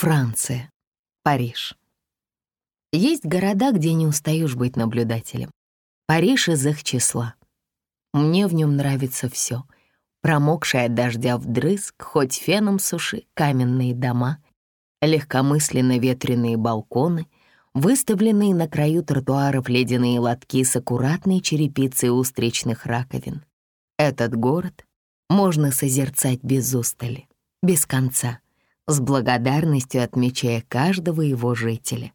Франция. Париж. Есть города, где не устаешь быть наблюдателем. Париж из их числа. Мне в нем нравится все. Промокшая от дождя вдрызг, хоть феном суши, каменные дома, легкомысленно ветреные балконы, выставленные на краю тротуаров ледяные лотки с аккуратной черепицей устричных раковин. Этот город можно созерцать без устали, без конца, с благодарностью отмечая каждого его жителя.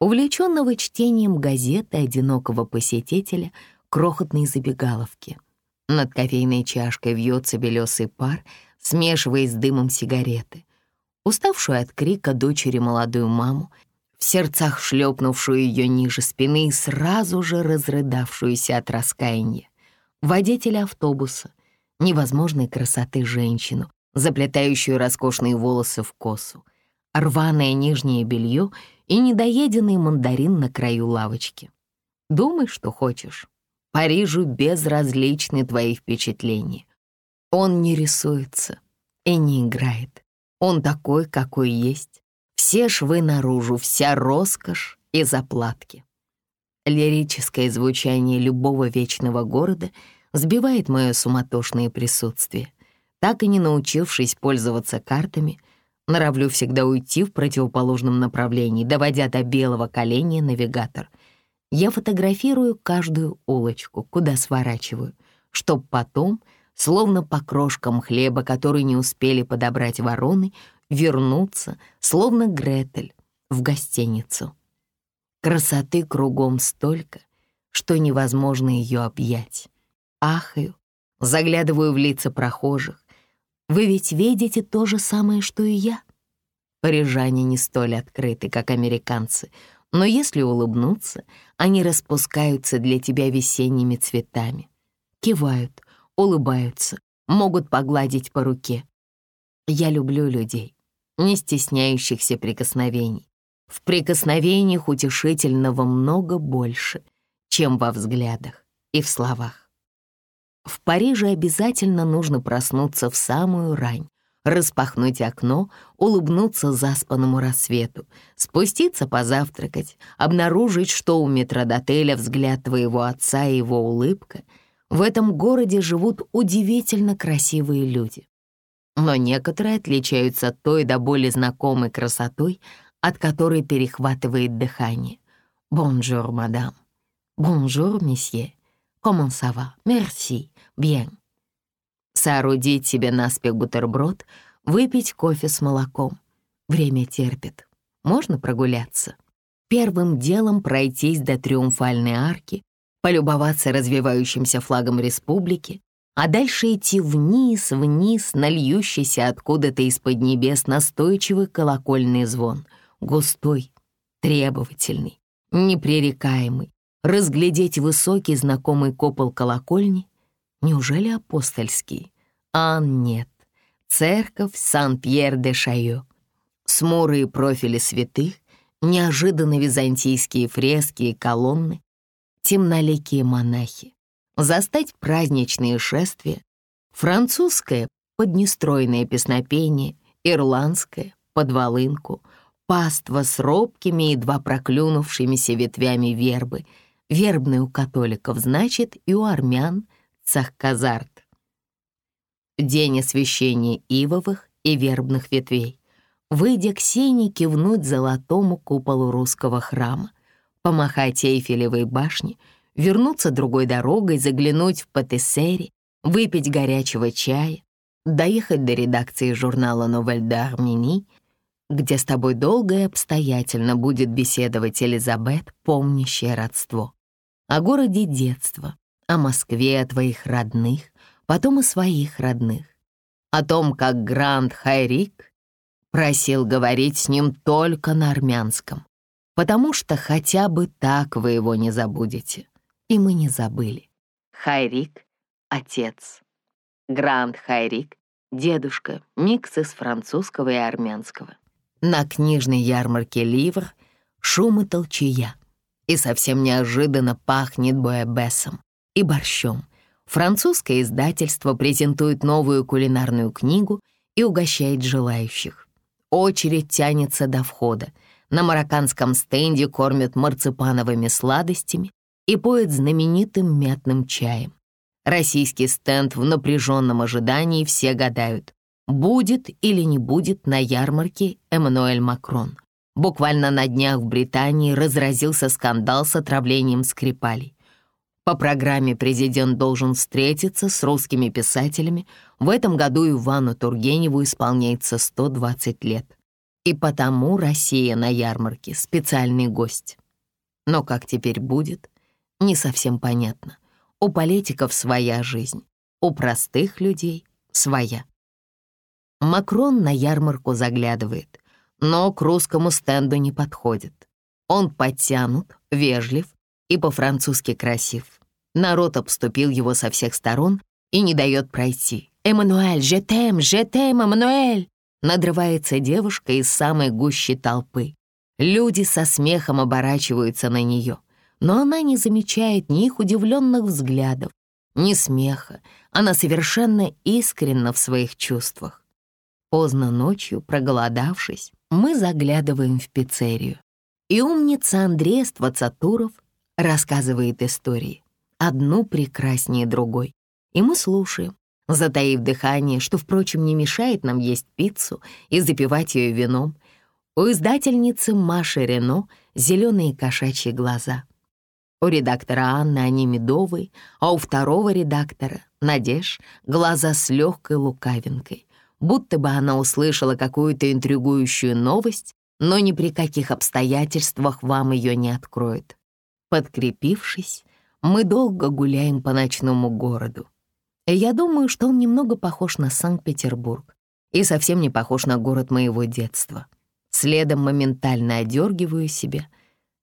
Увлеченного чтением газеты одинокого посетителя крохотной забегаловки. Над кофейной чашкой вьется белесый пар, смешиваясь с дымом сигареты. Уставшую от крика дочери молодую маму, в сердцах шлепнувшую ее ниже спины и сразу же разрыдавшуюся от раскаяния. Водителя автобуса, невозможной красоты женщину, заплетающую роскошные волосы в косу, рваное нижнее белье и недоеденный мандарин на краю лавочки. Думай, что хочешь. Парижу безразличны твои впечатления. Он не рисуется и не играет. Он такой, какой есть. Все швы наружу, вся роскошь и заплатки. Лирическое звучание любого вечного города сбивает мое суматошное присутствие. Так и не научившись пользоваться картами, норовлю всегда уйти в противоположном направлении, доводя до белого коленя навигатор. Я фотографирую каждую улочку, куда сворачиваю, чтоб потом, словно по крошкам хлеба, который не успели подобрать вороны, вернуться, словно Гретель, в гостиницу. Красоты кругом столько, что невозможно ее объять. Ахаю, заглядываю в лица прохожих. Вы ведь видите то же самое, что и я. Парижане не столь открыты, как американцы, но если улыбнуться, они распускаются для тебя весенними цветами. Кивают, улыбаются, могут погладить по руке. Я люблю людей, не стесняющихся прикосновений. В прикосновениях утешительного много больше, чем во взглядах и в словах. В Париже обязательно нужно проснуться в самую рань, распахнуть окно, улыбнуться заспанному рассвету, спуститься позавтракать, обнаружить, что у метродотеля взгляд твоего отца и его улыбка. В этом городе живут удивительно красивые люди. Но некоторые отличаются той до боли знакомой красотой, от которой перехватывает дыхание. «Bonjour, madame». «Bonjour, monsieur». «Comment ça va?» «Bien». Соорудить себе наспех бутерброд, выпить кофе с молоком. Время терпит. Можно прогуляться. Первым делом пройтись до Триумфальной арки, полюбоваться развивающимся флагом республики, а дальше идти вниз, вниз, нальющийся откуда-то из-под небес настойчивый колокольный звон — густой, требовательный, непререкаемый, разглядеть высокий знакомый купол колокольни, неужели апостольский? А нет, церковь Сан-Пьер-де-Шайо, смурые профили святых, неожиданно византийские фрески и колонны, темноликие монахи, застать праздничные шествия, французское поднестройное песнопение, ирландское под волынку, паства с робкими, едва проклюнувшимися ветвями вербы. Вербный у католиков, значит, и у армян цахказарт. День освящения ивовых и вербных ветвей. Выйдя к сене, кивнуть золотому куполу русского храма, помахать Эйфелевой башне, вернуться другой дорогой, заглянуть в патиссери, выпить горячего чая, доехать до редакции журнала «Новель d'Arménie», где с тобой долго и обстоятельно будет беседовать Элизабет, помнящая родство. О городе детства, о Москве, о твоих родных, потом о своих родных. О том, как Гранд Хайрик просил говорить с ним только на армянском, потому что хотя бы так вы его не забудете. И мы не забыли. Хайрик — отец. Гранд Хайрик — дедушка, микс из французского и армянского. На книжной ярмарке «Ливр» шум и толчая. И совсем неожиданно пахнет буэбесом и борщом. Французское издательство презентует новую кулинарную книгу и угощает желающих. Очередь тянется до входа. На марокканском стенде кормят марципановыми сладостями и поют знаменитым мятным чаем. Российский стенд в напряженном ожидании все гадают, будет или не будет на ярмарке Эммануэль Макрон. Буквально на днях в Британии разразился скандал с отравлением Скрипалей. По программе президент должен встретиться с русскими писателями. В этом году Ивану Тургеневу исполняется 120 лет. И потому Россия на ярмарке — специальный гость. Но как теперь будет, не совсем понятно. У политиков своя жизнь, у простых людей своя. Макрон на ярмарку заглядывает, но к русскому стенду не подходит. Он подтянут, вежлив и по-французски красив. Народ обступил его со всех сторон и не дает пройти. «Эммануэль, жетем, жетем, Эммануэль!» Надрывается девушка из самой гущей толпы. Люди со смехом оборачиваются на нее, но она не замечает ни их удивленных взглядов, ни смеха. Она совершенно искренна в своих чувствах. Поздно ночью, проголодавшись, мы заглядываем в пиццерию. И умница Андрей Ствацатуров рассказывает истории, одну прекраснее другой. И мы слушаем, затаив дыхание, что, впрочем, не мешает нам есть пиццу и запивать ее вином. У издательницы Маши Рено зеленые кошачьи глаза. У редактора Анны они медовые, а у второго редактора, Надеж, глаза с легкой лукавинкой, будто бы она услышала какую-то интригующую новость, но ни при каких обстоятельствах вам ее не откроет. Подкрепившись, мы долго гуляем по ночному городу. Я думаю, что он немного похож на Санкт-Петербург и совсем не похож на город моего детства. Следом моментально одергиваю себя.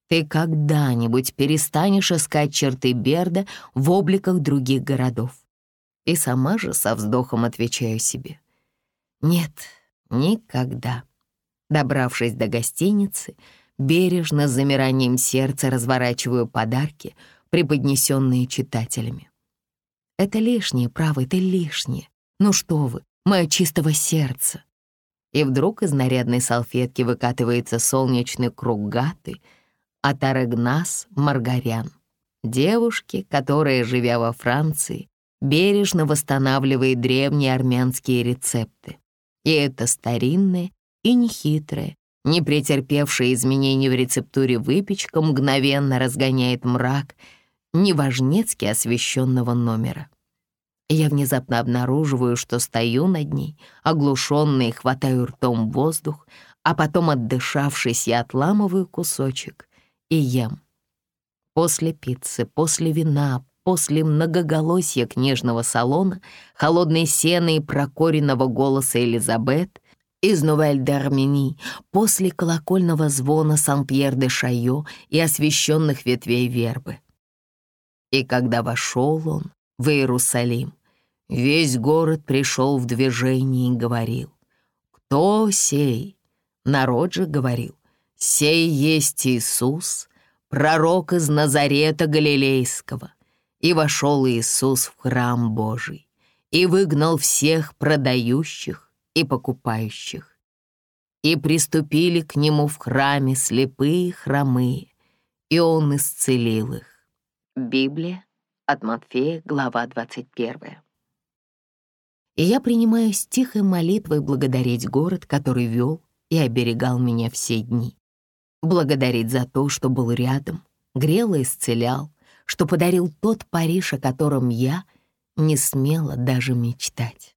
Ты когда-нибудь перестанешь искать черты Берда в обликах других городов? И сама же со вздохом отвечаю себе. Нет, никогда. Добравшись до гостиницы, бережно с замиранием сердца разворачиваю подарки, преподнесенные читателями. Это лишнее, право, это лишнее. Ну что вы, мое чистого сердца. И вдруг из нарядной салфетки выкатывается солнечный круг гаты от Арегнас Маргарян, девушки, которая, живя во Франции, бережно восстанавливает древние армянские рецепты. И это старинная и нехитрая, не претерпевшая изменений в рецептуре выпечка мгновенно разгоняет мрак — неважнецки освещенного номера. Я внезапно обнаруживаю, что стою над ней, оглушенный, хватаю ртом воздух, а потом, отдышавшись, я отламываю кусочек и ем. После пиццы, после вина, после многоголосия книжного салона, холодной сены и прокоренного голоса Элизабет из Новель д'Армени, после колокольного звона Сан-Пьер-де-Шайо и освещенных ветвей вербы — и когда вошел он в Иерусалим, весь город пришел в движение и говорил, «Кто сей?» Народ же говорил, «Сей есть Иисус, пророк из Назарета Галилейского». И вошел Иисус в храм Божий и выгнал всех продающих и покупающих. И приступили к нему в храме слепые хромые, и он исцелил их. Библия от Матфея, глава 21. И я принимаю с тихой молитвой благодарить город, который вел и оберегал меня все дни. Благодарить за то, что был рядом, грел и исцелял, что подарил тот Париж, о котором я не смела даже мечтать.